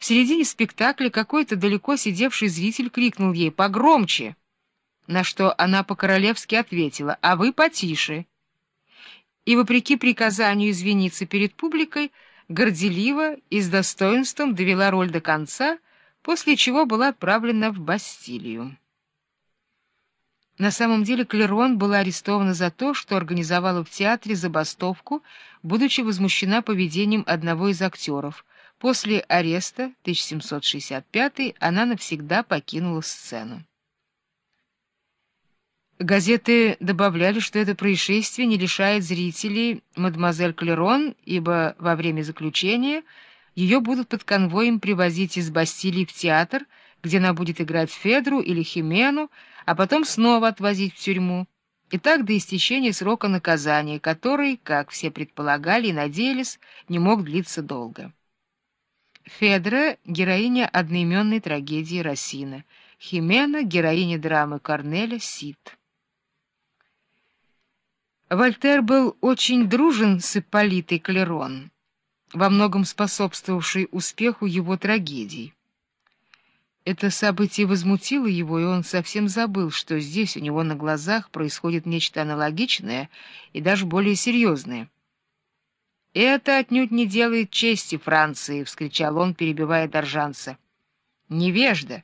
В середине спектакля какой-то далеко сидевший зритель крикнул ей «Погромче!», на что она по-королевски ответила «А вы потише!» и, вопреки приказанию извиниться перед публикой, горделиво и с достоинством довела роль до конца, после чего была отправлена в Бастилию. На самом деле Клерон была арестована за то, что организовала в театре забастовку, будучи возмущена поведением одного из актеров — После ареста 1765 она навсегда покинула сцену. Газеты добавляли, что это происшествие не лишает зрителей мадемуазель Клерон, ибо во время заключения ее будут под конвоем привозить из Бастилии в театр, где она будет играть Федру или Химену, а потом снова отвозить в тюрьму. И так до истечения срока наказания, который, как все предполагали и надеялись, не мог длиться долго. Федра — героиня одноименной трагедии Рассина, Химена — героиня драмы Корнеля Сид. Вольтер был очень дружен с Ипполитой Клерон, во многом способствовавшей успеху его трагедий. Это событие возмутило его, и он совсем забыл, что здесь у него на глазах происходит нечто аналогичное и даже более серьезное — «Это отнюдь не делает чести Франции!» — вскричал он, перебивая Доржанца. «Невежда!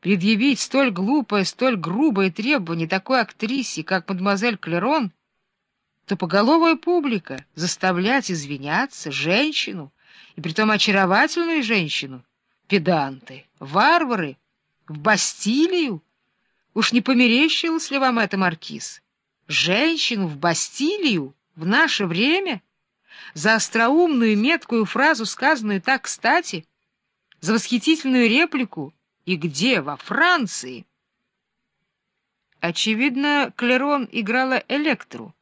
Предъявить столь глупое, столь грубое требование такой актрисе, как мадемуазель Клерон, то поголовая публика заставлять извиняться женщину, и притом очаровательную женщину, педанты, варвары, в Бастилию? Уж не померещилось ли вам это, Маркиз? Женщину в Бастилию в наше время — за остроумную меткую фразу, сказанную так кстати, за восхитительную реплику «И где? Во Франции?» Очевидно, Клерон играла Электру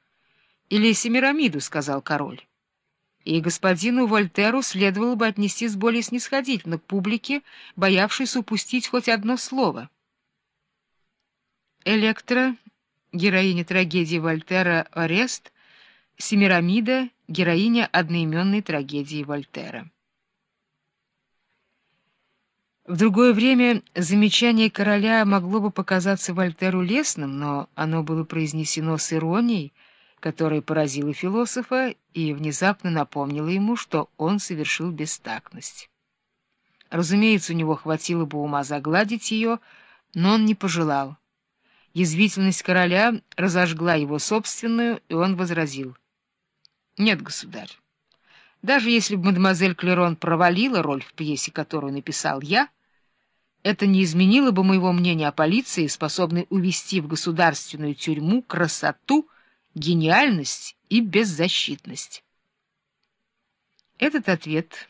или Семирамиду, — сказал король. И господину Вольтеру следовало бы отнестись более снисходительно к публике, боявшейся упустить хоть одно слово. Электра, героиня трагедии Вольтера «Орест», Семирамида — героиня одноименной трагедии Вольтера. В другое время замечание короля могло бы показаться Вольтеру лесным, но оно было произнесено с иронией, которая поразила философа и внезапно напомнила ему, что он совершил бестактность. Разумеется, у него хватило бы ума загладить ее, но он не пожелал. Язвительность короля разожгла его собственную, и он возразил — нет, государь. Даже если бы мадемуазель Клерон провалила роль в пьесе, которую написал я, это не изменило бы моего мнения о полиции, способной увести в государственную тюрьму красоту, гениальность и беззащитность. Этот ответ,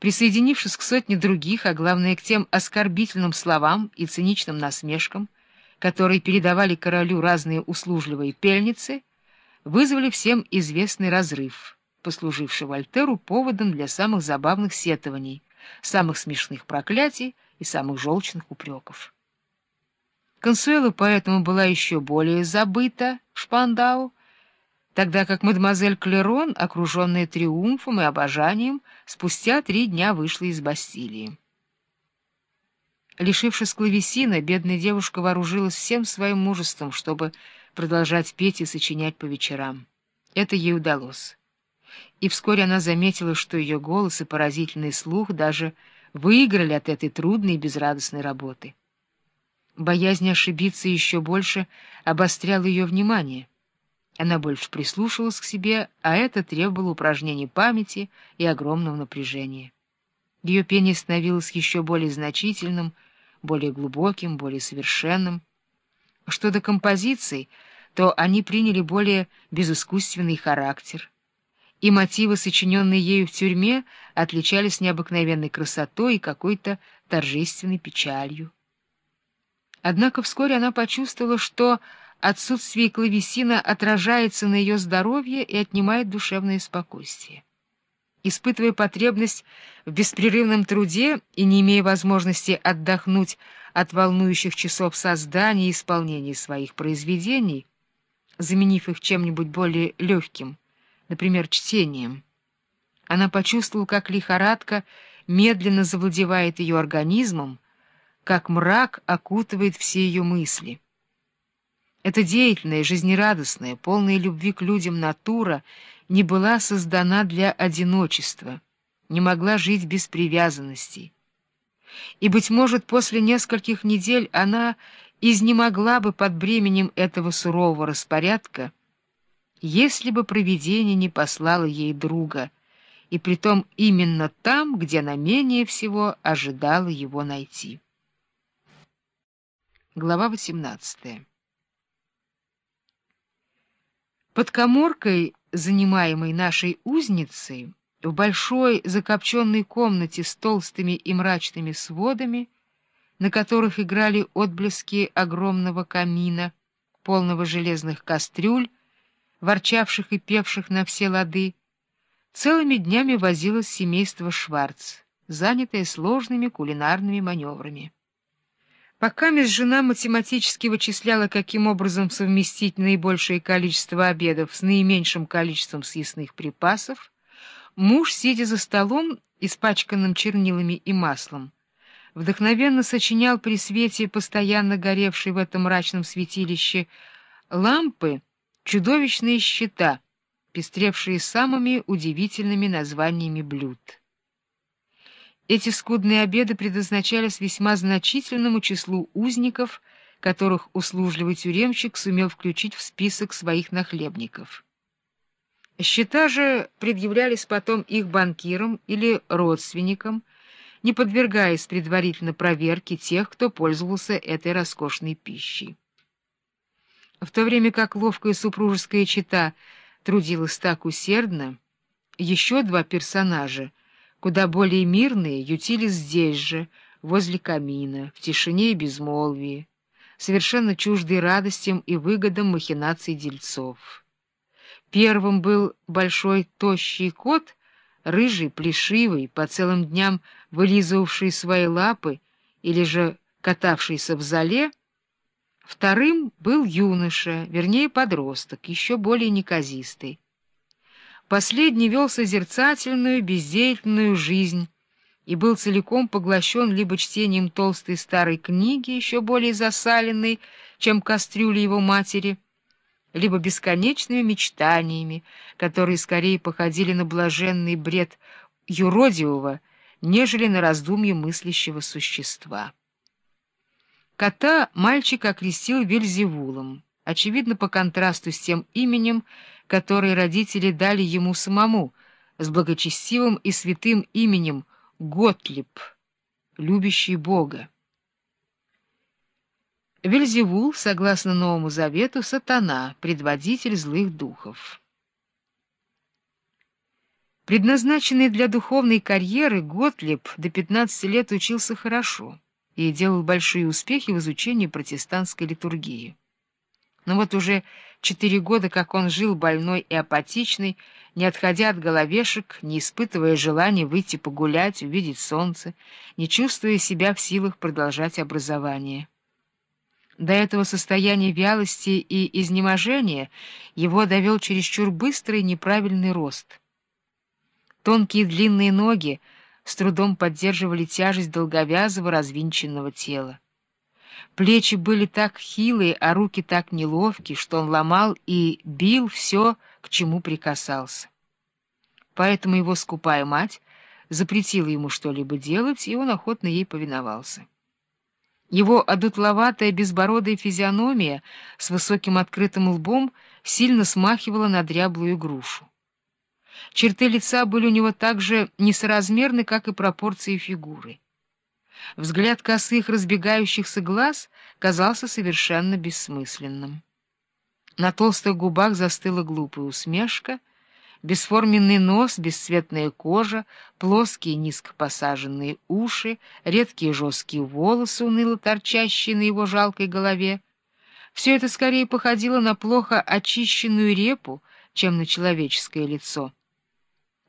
присоединившись к сотне других, а главное к тем оскорбительным словам и циничным насмешкам, которые передавали королю разные услужливые пельницы, вызвали всем известный разрыв, послуживший Вольтеру поводом для самых забавных сетований, самых смешных проклятий и самых желчных упреков. Консуэла поэтому была еще более забыта Шпандау, тогда как мадемуазель Клерон, окруженная триумфом и обожанием, спустя три дня вышла из Бастилии. Лишившись клавесина, бедная девушка вооружилась всем своим мужеством, чтобы продолжать петь и сочинять по вечерам. Это ей удалось. И вскоре она заметила, что ее голос и поразительный слух даже выиграли от этой трудной и безрадостной работы. Боязнь ошибиться еще больше обостряла ее внимание. Она больше прислушивалась к себе, а это требовало упражнений памяти и огромного напряжения. Ее пение становилось еще более значительным, более глубоким, более совершенным. Что до композиций, то они приняли более безыскусственный характер, и мотивы, сочиненные ею в тюрьме, отличались необыкновенной красотой и какой-то торжественной печалью. Однако вскоре она почувствовала, что отсутствие клавесина отражается на ее здоровье и отнимает душевное спокойствие испытывая потребность в беспрерывном труде и не имея возможности отдохнуть от волнующих часов создания и исполнения своих произведений, заменив их чем-нибудь более легким, например, чтением, она почувствовала, как лихорадка медленно завладевает ее организмом, как мрак окутывает все ее мысли. Эта деятельная, жизнерадостная, полная любви к людям натура не была создана для одиночества, не могла жить без привязанностей. И, быть может, после нескольких недель она изнемогла бы под бременем этого сурового распорядка, если бы провидение не послало ей друга, и притом именно там, где она менее всего ожидала его найти. Глава 18 Под коморкой, занимаемой нашей узницей, в большой закопченной комнате с толстыми и мрачными сводами, на которых играли отблески огромного камина, полного железных кастрюль, ворчавших и певших на все лады, целыми днями возилось семейство Шварц, занятое сложными кулинарными маневрами. Пока мисс жена математически вычисляла, каким образом совместить наибольшее количество обедов с наименьшим количеством съестных припасов, муж, сидя за столом, испачканным чернилами и маслом, вдохновенно сочинял при свете, постоянно горевшей в этом мрачном святилище, лампы, чудовищные щита, пестревшие самыми удивительными названиями блюд. Эти скудные обеды предназначались весьма значительному числу узников, которых услужливый тюремщик сумел включить в список своих нахлебников. Счета же предъявлялись потом их банкирам или родственникам, не подвергаясь предварительно проверке тех, кто пользовался этой роскошной пищей. В то время как ловкая супружеская чета трудилась так усердно, еще два персонажа — куда более мирные, ютились здесь же, возле камина, в тишине и безмолвии, совершенно чуждые радостям и выгодам махинаций дельцов. Первым был большой тощий кот, рыжий, плешивый, по целым дням вылизывавший свои лапы или же катавшийся в зале. Вторым был юноша, вернее подросток, еще более неказистый. Последний вел созерцательную, бездеятельную жизнь и был целиком поглощен либо чтением толстой старой книги, еще более засаленной, чем кастрюля его матери, либо бесконечными мечтаниями, которые скорее походили на блаженный бред юродивого, нежели на раздумье мыслящего существа. Кота мальчик окрестил Вельзевулом, очевидно, по контрасту с тем именем, который родители дали ему самому, с благочестивым и святым именем Готлиб, любящий Бога. Вельзевул, согласно Новому Завету, сатана, предводитель злых духов. Предназначенный для духовной карьеры, Готлиб до 15 лет учился хорошо и делал большие успехи в изучении протестантской литургии. Но вот уже четыре года, как он жил больной и апатичный, не отходя от головешек, не испытывая желания выйти погулять, увидеть солнце, не чувствуя себя в силах продолжать образование. До этого состояния вялости и изнеможения его довел чересчур быстрый неправильный рост. Тонкие длинные ноги с трудом поддерживали тяжесть долговязого развинченного тела. Плечи были так хилые, а руки так неловкие, что он ломал и бил все, к чему прикасался. Поэтому его скупая мать запретила ему что-либо делать, и он охотно ей повиновался. Его одутловатая безбородая физиономия с высоким открытым лбом сильно смахивала на дряблую грушу. Черты лица были у него так же несоразмерны, как и пропорции фигуры. Взгляд косых разбегающихся глаз казался совершенно бессмысленным. На толстых губах застыла глупая усмешка, бесформенный нос, бесцветная кожа, плоские низко посаженные уши, редкие жесткие волосы, уныло торчащие на его жалкой голове. Все это скорее походило на плохо очищенную репу, чем на человеческое лицо.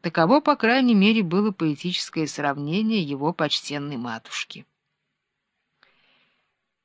Таково, по крайней мере, было поэтическое сравнение его почтенной матушки.